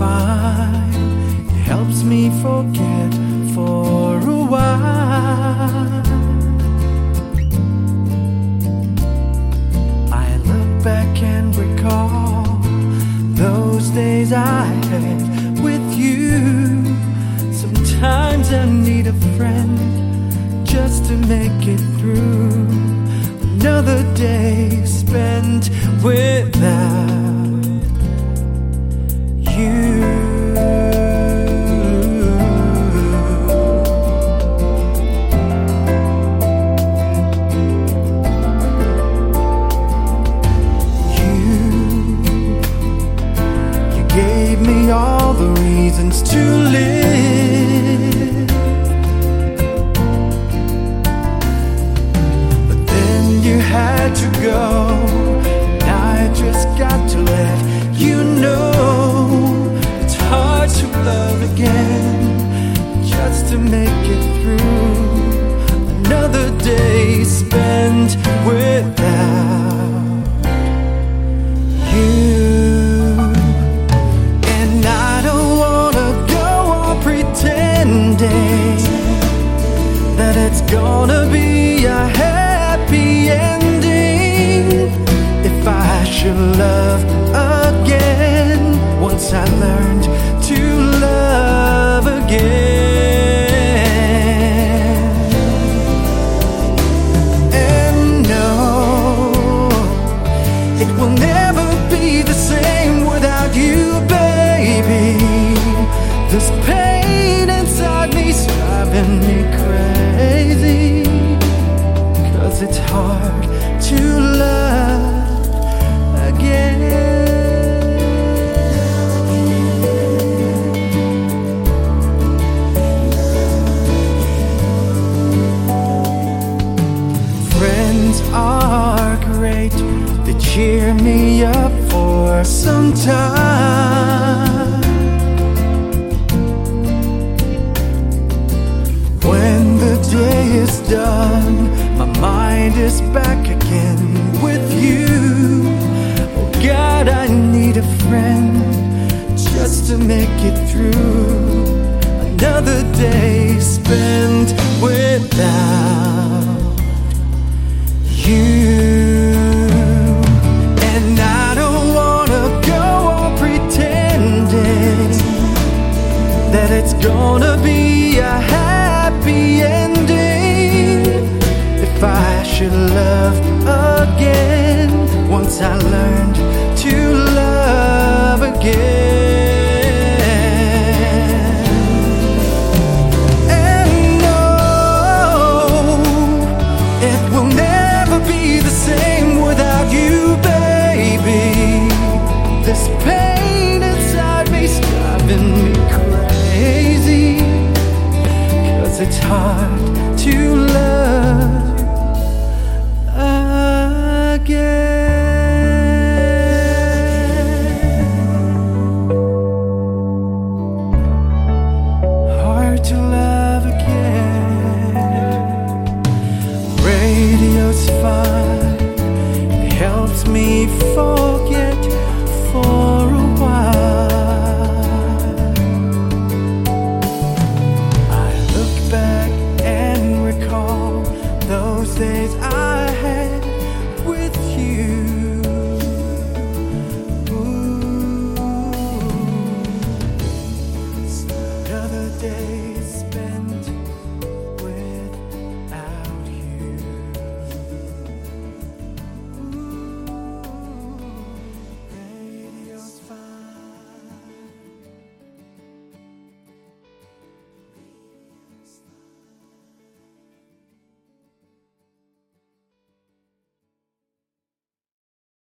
fine. It helps me forget for a while. I look back and recall those days I had with you. Sometimes I need a friend just to make it through another day spent without the reasons to live. But then you had to go, that it's gonna be a happy ending. If I should love again once I learned to love again. And no It's hard to love again. Friends are great, they cheer me up for some time. mind is back again with you. Oh God, I need a friend just to make it through another day spent without you. again once I learned to love again. And no, it will never be the same without you, baby. This pain inside me's driving me crazy, cause it's hard.